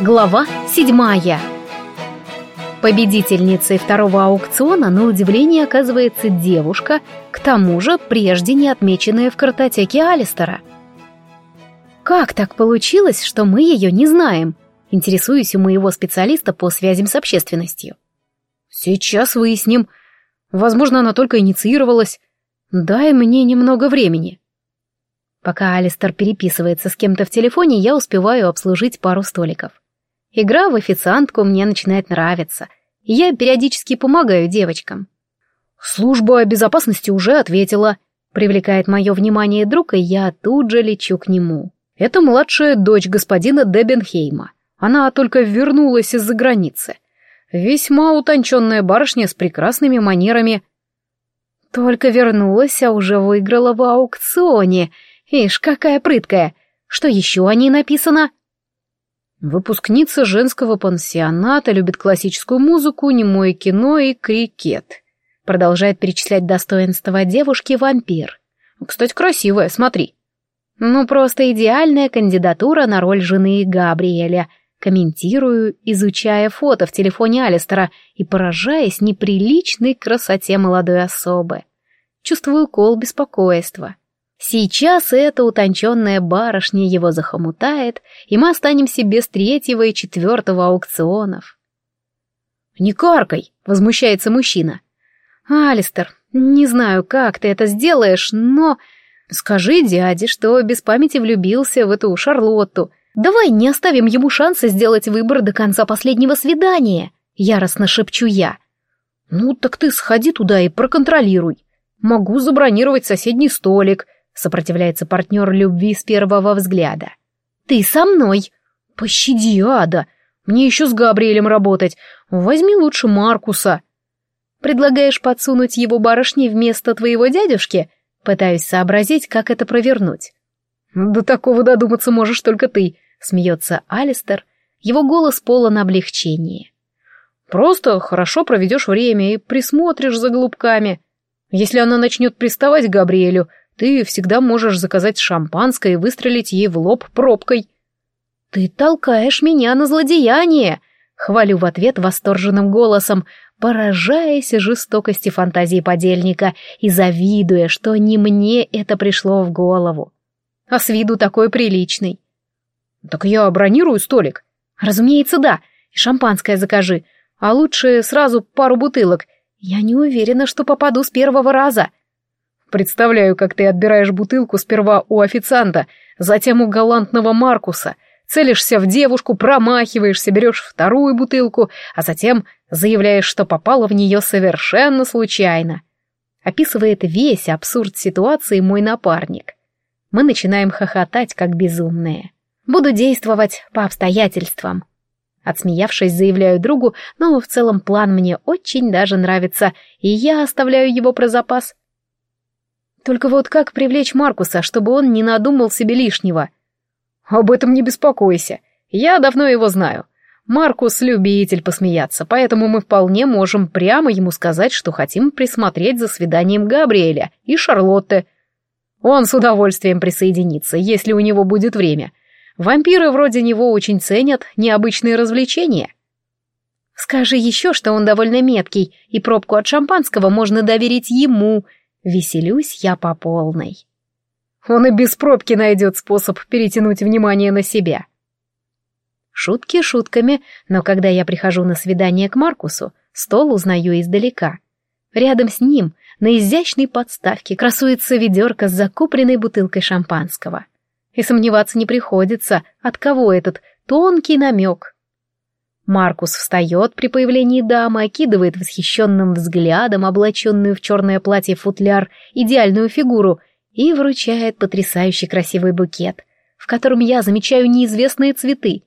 Глава седьмая. Победительницей второго аукциона на удивление оказывается девушка, к тому же прежде не отмеченная в картотеке Алистера. Как так получилось, что мы ее не знаем? Интересуюсь у моего специалиста по связям с общественностью. Сейчас выясним. Возможно, она только инициировалась. Дай мне немного времени. Пока Алистер переписывается с кем-то в телефоне, я успеваю обслужить пару столиков. Игра в официантку мне начинает нравиться, я периодически помогаю девочкам. Служба безопасности уже ответила. Привлекает мое внимание друг, и я тут же лечу к нему. Это младшая дочь господина Дебенхейма. Она только вернулась из-за границы. Весьма утонченная барышня с прекрасными манерами. Только вернулась, а уже выиграла в аукционе. Ишь, какая прыткая. Что еще о ней написано? Выпускница женского пансионата, любит классическую музыку, немое кино и крикет. Продолжает перечислять достоинства девушки-вампир. Кстати, красивая, смотри. Ну, просто идеальная кандидатура на роль жены Габриэля. Комментирую, изучая фото в телефоне Алистера и поражаясь неприличной красоте молодой особы. Чувствую кол беспокойства. Сейчас эта утонченная барышня его захомутает, и мы останемся без третьего и четвертого аукционов. «Не каркай!» — возмущается мужчина. «Алистер, не знаю, как ты это сделаешь, но...» «Скажи дяде, что без памяти влюбился в эту Шарлотту. Давай не оставим ему шанса сделать выбор до конца последнего свидания», — яростно шепчу я. «Ну, так ты сходи туда и проконтролируй. Могу забронировать соседний столик», Сопротивляется партнер любви с первого взгляда. «Ты со мной!» «Пощади, Ада! Мне еще с Габриэлем работать. Возьми лучше Маркуса!» «Предлагаешь подсунуть его барышне вместо твоего дядюшки?» Пытаюсь сообразить, как это провернуть. «До такого додуматься можешь только ты», — смеется Алистер. Его голос полон облегчения. «Просто хорошо проведешь время и присмотришь за голубками. Если она начнет приставать к Габриэлю, ты всегда можешь заказать шампанское и выстрелить ей в лоб пробкой. Ты толкаешь меня на злодеяние, хвалю в ответ восторженным голосом, поражаясь жестокости фантазии подельника и завидуя, что не мне это пришло в голову. А с виду такой приличный. Так я бронирую столик. Разумеется, да. И шампанское закажи. А лучше сразу пару бутылок. Я не уверена, что попаду с первого раза. Представляю, как ты отбираешь бутылку сперва у официанта, затем у галантного Маркуса, целишься в девушку, промахиваешься, берешь вторую бутылку, а затем заявляешь, что попала в нее совершенно случайно. Описывает весь абсурд ситуации мой напарник. Мы начинаем хохотать, как безумные. Буду действовать по обстоятельствам. Отсмеявшись, заявляю другу, но в целом план мне очень даже нравится, и я оставляю его про запас. Только вот как привлечь Маркуса, чтобы он не надумал себе лишнего? Об этом не беспокойся. Я давно его знаю. Маркус — любитель посмеяться, поэтому мы вполне можем прямо ему сказать, что хотим присмотреть за свиданием Габриэля и Шарлотты. Он с удовольствием присоединится, если у него будет время. Вампиры вроде него очень ценят необычные развлечения. Скажи еще, что он довольно меткий, и пробку от шампанского можно доверить ему — Веселюсь я по полной. Он и без пробки найдет способ перетянуть внимание на себя. Шутки шутками, но когда я прихожу на свидание к Маркусу, стол узнаю издалека. Рядом с ним, на изящной подставке, красуется ведерко с закупленной бутылкой шампанского. И сомневаться не приходится, от кого этот тонкий намек. Маркус встает при появлении дамы, окидывает восхищенным взглядом облаченную в черное платье футляр идеальную фигуру и вручает потрясающий красивый букет, в котором я замечаю неизвестные цветы.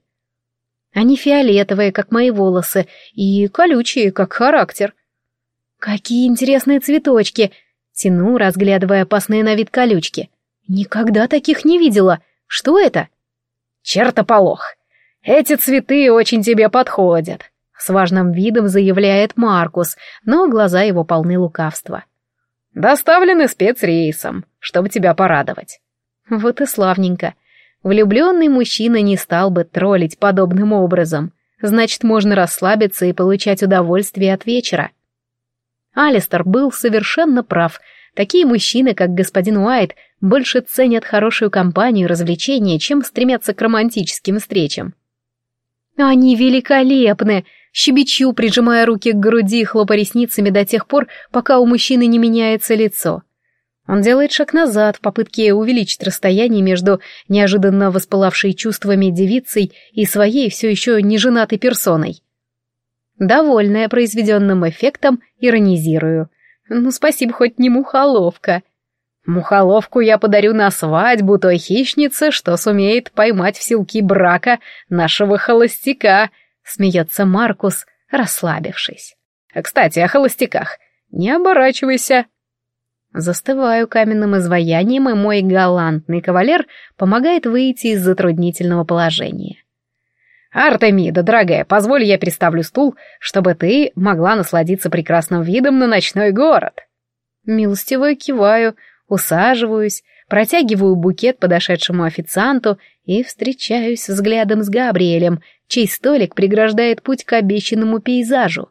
Они фиолетовые, как мои волосы, и колючие, как характер. Какие интересные цветочки! Тяну, разглядывая опасные на вид колючки. Никогда таких не видела. Что это? Чертополох! «Эти цветы очень тебе подходят», — с важным видом заявляет Маркус, но глаза его полны лукавства. «Доставлены спецрейсом, чтобы тебя порадовать». Вот и славненько. Влюбленный мужчина не стал бы троллить подобным образом. Значит, можно расслабиться и получать удовольствие от вечера. Алистер был совершенно прав. Такие мужчины, как господин Уайт, больше ценят хорошую компанию и развлечения, чем стремятся к романтическим встречам. «Они великолепны!» Щебечу, прижимая руки к груди, хлопа ресницами до тех пор, пока у мужчины не меняется лицо. Он делает шаг назад в попытке увеличить расстояние между неожиданно воспылавшей чувствами девицей и своей все еще неженатой персоной. Довольная произведенным эффектом, иронизирую. Ну, спасибо, хоть не мухоловка. Мухоловку я подарю на свадьбу той хищнице, что сумеет поймать в силки брака нашего холостяка, смеется Маркус, расслабившись. Кстати, о холостяках. Не оборачивайся. Застываю каменным изваянием, и мой галантный кавалер помогает выйти из затруднительного положения. «Артемида, дорогая, позволь я переставлю стул, чтобы ты могла насладиться прекрасным видом на ночной город». Милостиво киваю, усаживаюсь, протягиваю букет подошедшему официанту и встречаюсь взглядом с Габриэлем, чей столик преграждает путь к обещанному пейзажу.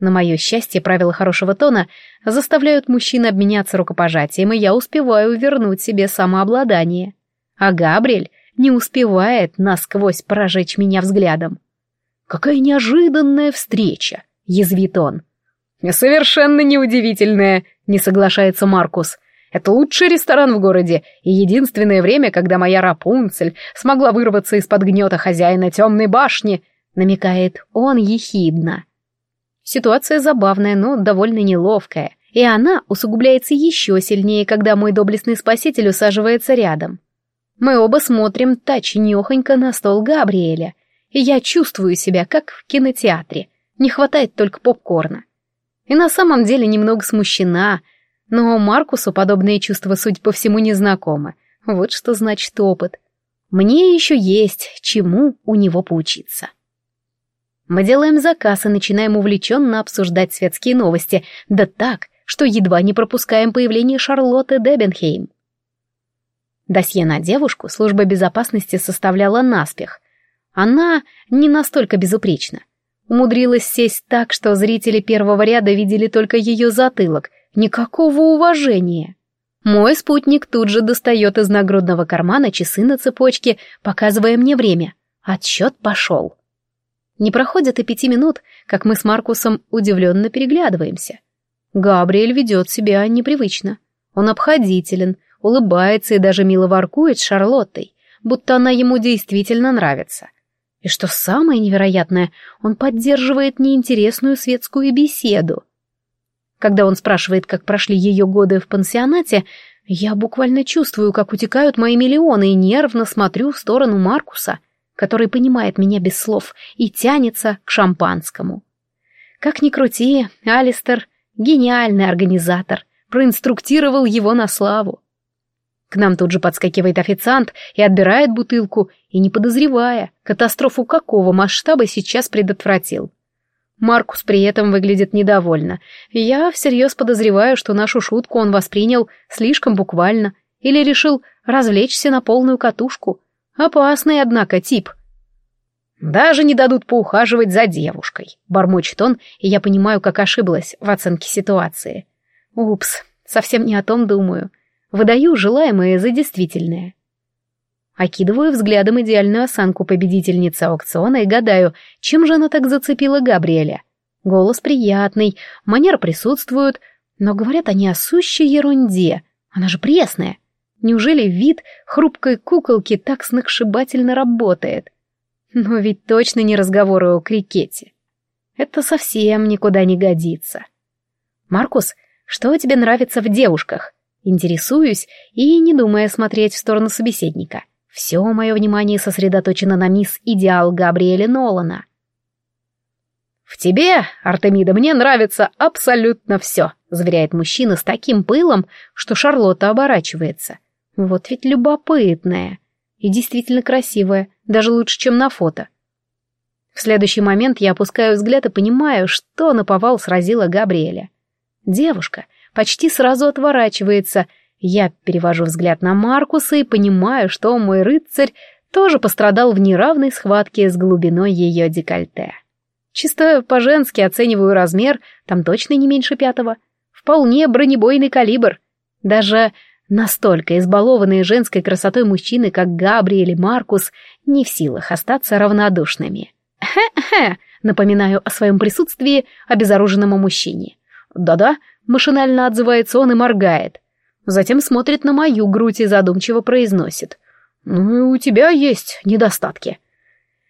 На мое счастье, правила хорошего тона заставляют мужчин обменяться рукопожатием, и я успеваю вернуть себе самообладание. А Габриэль не успевает насквозь прожечь меня взглядом. «Какая неожиданная встреча!» — язвит он. «Совершенно неудивительная», — не соглашается Маркус. «Это лучший ресторан в городе и единственное время, когда моя Рапунцель смогла вырваться из-под гнета хозяина темной башни», — намекает он ехидно. Ситуация забавная, но довольно неловкая, и она усугубляется еще сильнее, когда мой доблестный спаситель усаживается рядом. Мы оба смотрим точнёхонько на стол Габриэля, и я чувствую себя как в кинотеатре. Не хватает только попкорна. И на самом деле немного смущена, но Маркусу подобные чувства, судя по всему, незнакомы. Вот что значит опыт. Мне еще есть чему у него поучиться. Мы делаем заказ и начинаем увлеченно обсуждать светские новости, да так, что едва не пропускаем появление Шарлотты Дебенхейм. Досье на девушку служба безопасности составляла наспех. Она не настолько безупречна. Умудрилась сесть так, что зрители первого ряда видели только ее затылок. Никакого уважения. Мой спутник тут же достает из нагрудного кармана часы на цепочке, показывая мне время. Отсчет пошел. Не проходит и пяти минут, как мы с Маркусом удивленно переглядываемся. Габриэль ведет себя непривычно. Он обходителен, улыбается и даже мило воркует с Шарлоттой, будто она ему действительно нравится. И что самое невероятное, он поддерживает неинтересную светскую беседу. Когда он спрашивает, как прошли ее годы в пансионате, я буквально чувствую, как утекают мои миллионы, и нервно смотрю в сторону Маркуса, который понимает меня без слов и тянется к шампанскому. Как ни крути, Алистер — гениальный организатор, проинструктировал его на славу. К нам тут же подскакивает официант и отбирает бутылку, и не подозревая, катастрофу какого масштаба сейчас предотвратил. Маркус при этом выглядит недовольно. Я всерьез подозреваю, что нашу шутку он воспринял слишком буквально или решил развлечься на полную катушку. Опасный, однако, тип. «Даже не дадут поухаживать за девушкой», — бормочет он, и я понимаю, как ошиблась в оценке ситуации. «Упс, совсем не о том думаю». Выдаю желаемое за действительное. Окидываю взглядом идеальную осанку победительницы аукциона и гадаю, чем же она так зацепила Габриэля. Голос приятный, манер присутствуют, но говорят они о сущей ерунде. Она же пресная. Неужели вид хрупкой куколки так сногсшибательно работает? Но ведь точно не разговоры о крикете. Это совсем никуда не годится. Маркус, что тебе нравится в девушках? Интересуюсь и не думая смотреть в сторону собеседника. Все мое внимание сосредоточено на мисс Идеал Габриэля Нолана. «В тебе, Артемида, мне нравится абсолютно все», — заверяет мужчина с таким пылом, что Шарлотта оборачивается. Вот ведь любопытная. И действительно красивая, даже лучше, чем на фото. В следующий момент я опускаю взгляд и понимаю, что наповал сразила Габриэля. Девушка, почти сразу отворачивается, Я перевожу взгляд на Маркуса и понимаю, что мой рыцарь тоже пострадал в неравной схватке с глубиной ее декольте. Чисто по-женски оцениваю размер, там точно не меньше пятого. Вполне бронебойный калибр. Даже настолько избалованные женской красотой мужчины, как Габриэль и Маркус, не в силах остаться равнодушными. «Хе-хе», напоминаю о своем присутствии обезоруженному мужчине. «Да-да», машинально отзывается он и моргает. Затем смотрит на мою грудь и задумчиво произносит. «Ну, у тебя есть недостатки».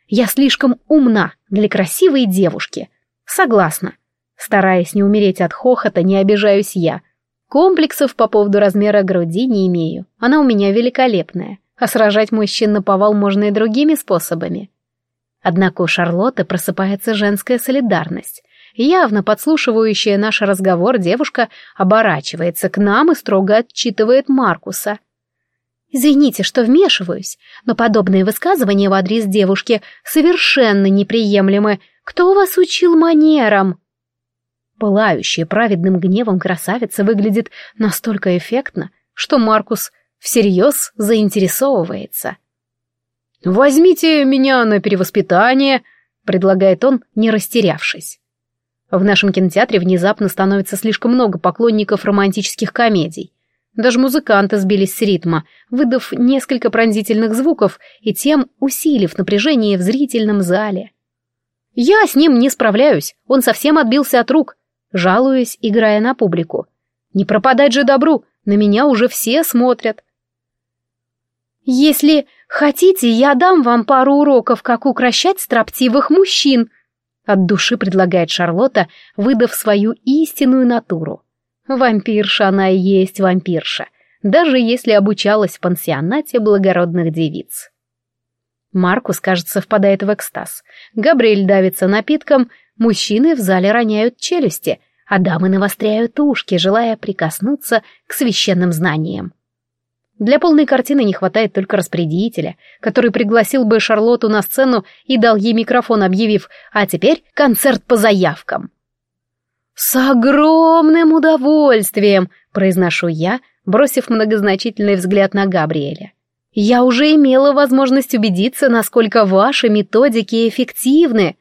«Я слишком умна для красивой девушки». «Согласна». Стараясь не умереть от хохота, не обижаюсь я. Комплексов по поводу размера груди не имею. Она у меня великолепная. А сражать мужчин на повал можно и другими способами. Однако у Шарлотты просыпается женская солидарность. Явно подслушивающая наш разговор девушка оборачивается к нам и строго отчитывает Маркуса. «Извините, что вмешиваюсь, но подобные высказывания в адрес девушки совершенно неприемлемы. Кто вас учил манерам?» Пылающая праведным гневом красавица выглядит настолько эффектно, что Маркус всерьез заинтересовывается. «Возьмите меня на перевоспитание», — предлагает он, не растерявшись. В нашем кинотеатре внезапно становится слишком много поклонников романтических комедий. Даже музыканты сбились с ритма, выдав несколько пронзительных звуков и тем усилив напряжение в зрительном зале. Я с ним не справляюсь, он совсем отбился от рук, жалуясь, играя на публику. Не пропадать же добру, на меня уже все смотрят. «Если хотите, я дам вам пару уроков, как укращать строптивых мужчин», от души предлагает Шарлотта, выдав свою истинную натуру. Вампирша она и есть вампирша, даже если обучалась в пансионате благородных девиц. Маркус, кажется, впадает в экстаз. Габриэль давится напитком, мужчины в зале роняют челюсти, а дамы навостряют ушки, желая прикоснуться к священным знаниям. Для полной картины не хватает только распорядителя, который пригласил бы Шарлотту на сцену и дал ей микрофон, объявив «А теперь концерт по заявкам». «С огромным удовольствием!» — произношу я, бросив многозначительный взгляд на Габриэля. «Я уже имела возможность убедиться, насколько ваши методики эффективны».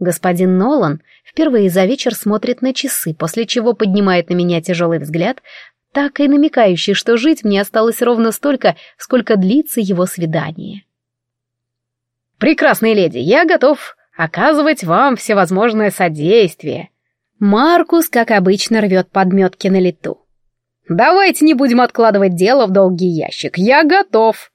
Господин Нолан впервые за вечер смотрит на часы, после чего поднимает на меня тяжелый взгляд, так и намекающий, что жить мне осталось ровно столько, сколько длится его свидание. «Прекрасные леди, я готов оказывать вам всевозможное содействие». Маркус, как обычно, рвет подметки на лету. «Давайте не будем откладывать дело в долгий ящик, я готов».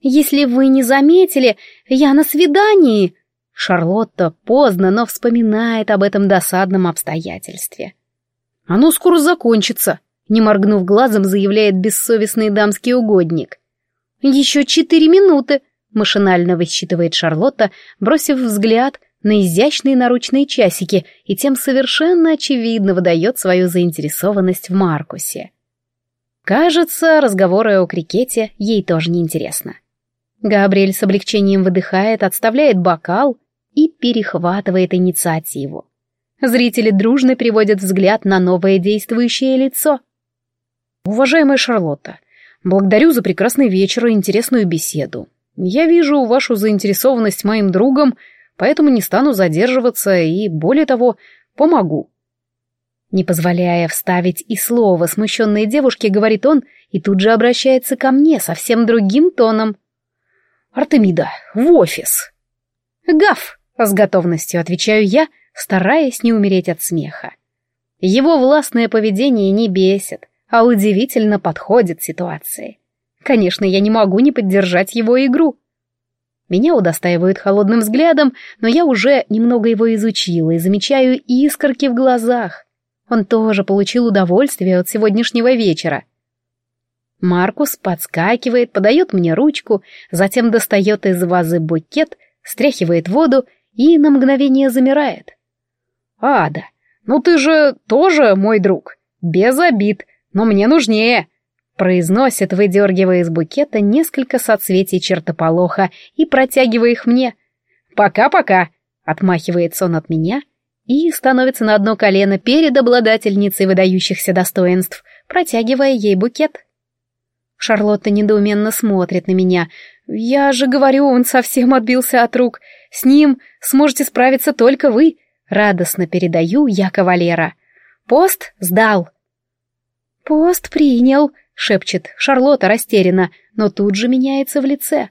«Если вы не заметили, я на свидании», Шарлотта поздно, но вспоминает об этом досадном обстоятельстве. «Оно скоро закончится», не моргнув глазом, заявляет бессовестный дамский угодник. «Еще четыре минуты», — машинально высчитывает Шарлотта, бросив взгляд на изящные наручные часики и тем совершенно очевидно выдает свою заинтересованность в Маркусе. Кажется, разговоры о крикете ей тоже не интересно. Габриэль с облегчением выдыхает, отставляет бокал и перехватывает инициативу. Зрители дружно переводят взгляд на новое действующее лицо. «Уважаемая Шарлотта, благодарю за прекрасный вечер и интересную беседу. Я вижу вашу заинтересованность моим другом, поэтому не стану задерживаться и, более того, помогу». Не позволяя вставить и слово смущенной девушке, говорит он и тут же обращается ко мне совсем другим тоном. «Артемида, в офис!» «Гав!» — с готовностью отвечаю я, стараясь не умереть от смеха. Его властное поведение не бесит, а удивительно подходит ситуации. Конечно, я не могу не поддержать его игру. Меня удостаивают холодным взглядом, но я уже немного его изучила и замечаю искорки в глазах. Он тоже получил удовольствие от сегодняшнего вечера. Маркус подскакивает, подает мне ручку, затем достает из вазы букет, стряхивает воду и на мгновение замирает. «Ада, ну ты же тоже мой друг. Без обид, но мне нужнее!» Произносит, выдергивая из букета несколько соцветий чертополоха и протягивая их мне. «Пока-пока!» — отмахивается он от меня и становится на одно колено перед обладательницей выдающихся достоинств, протягивая ей букет. Шарлотта недоуменно смотрит на меня. «Я же говорю, он совсем отбился от рук. С ним сможете справиться только вы». Радостно передаю я кавалера. «Пост сдал». «Пост принял», — шепчет Шарлотта растерянно, но тут же меняется в лице.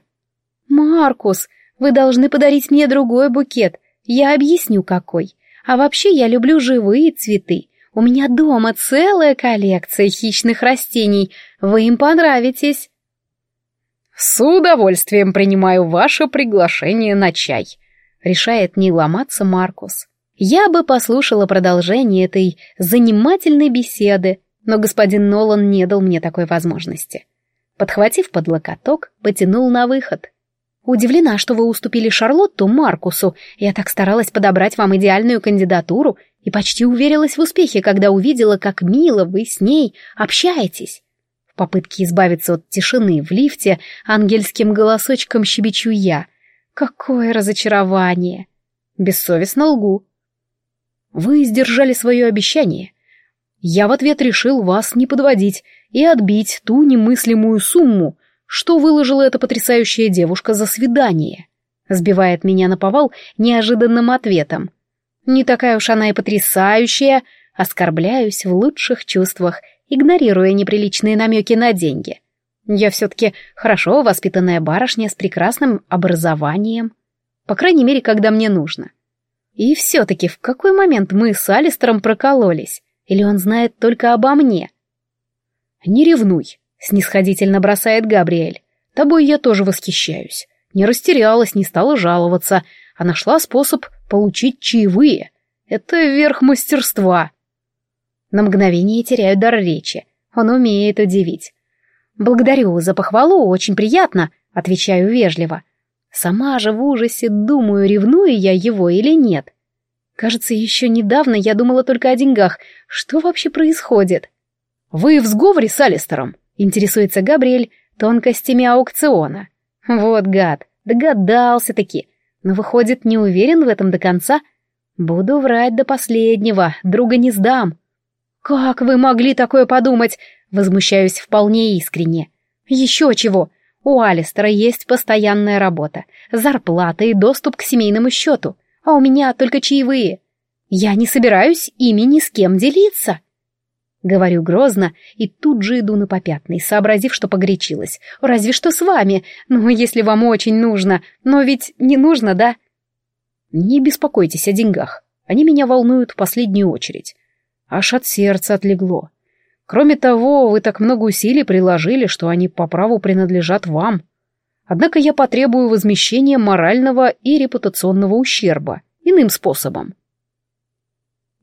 «Маркус, вы должны подарить мне другой букет. Я объясню, какой. А вообще я люблю живые цветы. У меня дома целая коллекция хищных растений. Вы им понравитесь». «С удовольствием принимаю ваше приглашение на чай», — решает не ломаться Маркус. Я бы послушала продолжение этой занимательной беседы, но господин Нолан не дал мне такой возможности. Подхватив под локоток, потянул на выход. Удивлена, что вы уступили Шарлотту Маркусу. Я так старалась подобрать вам идеальную кандидатуру и почти уверилась в успехе, когда увидела, как мило вы с ней общаетесь. В попытке избавиться от тишины в лифте ангельским голосочком щебечу я. Какое разочарование! Бессовестно лгу. Вы сдержали свое обещание. Я в ответ решил вас не подводить и отбить ту немыслимую сумму, что выложила эта потрясающая девушка за свидание? Сбивает меня на повал неожиданным ответом. Не такая уж она и потрясающая, оскорбляюсь в лучших чувствах, игнорируя неприличные намеки на деньги. Я все-таки хорошо воспитанная барышня с прекрасным образованием. По крайней мере, когда мне нужно. И все-таки в какой момент мы с Алистером прокололись? Или он знает только обо мне? Не ревнуй. Снисходительно бросает Габриэль. Тобой я тоже восхищаюсь. Не растерялась, не стала жаловаться, а нашла способ получить чаевые. Это верх мастерства. На мгновение теряю дар речи. Он умеет удивить. «Благодарю за похвалу, очень приятно», — отвечаю вежливо. Сама же в ужасе думаю, ревную я его или нет. Кажется, еще недавно я думала только о деньгах. Что вообще происходит? «Вы в сговоре с Алистером?» Интересуется Габриэль тонкостями аукциона. Вот гад, догадался-таки. Но выходит, не уверен в этом до конца. Буду врать до последнего, друга не сдам. Как вы могли такое подумать? Возмущаюсь вполне искренне. Еще чего? У Алистера есть постоянная работа, зарплата и доступ к семейному счету, а у меня только чаевые. Я не собираюсь ими ни с кем делиться. Говорю грозно и тут же иду на попятный, сообразив, что погорячилась. Разве что с вами, ну, если вам очень нужно. Но ведь не нужно, да? Не беспокойтесь о деньгах. Они меня волнуют в последнюю очередь. Аж от сердца отлегло. Кроме того, вы так много усилий приложили, что они по праву принадлежат вам. Однако я потребую возмещения морального и репутационного ущерба иным способом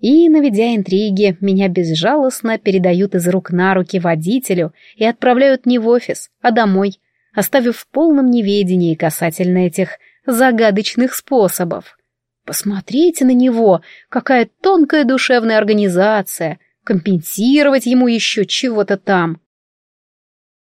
и, наведя интриги, меня безжалостно передают из рук на руки водителю и отправляют не в офис, а домой, оставив в полном неведении касательно этих загадочных способов. Посмотрите на него, какая тонкая душевная организация, компенсировать ему еще чего-то там.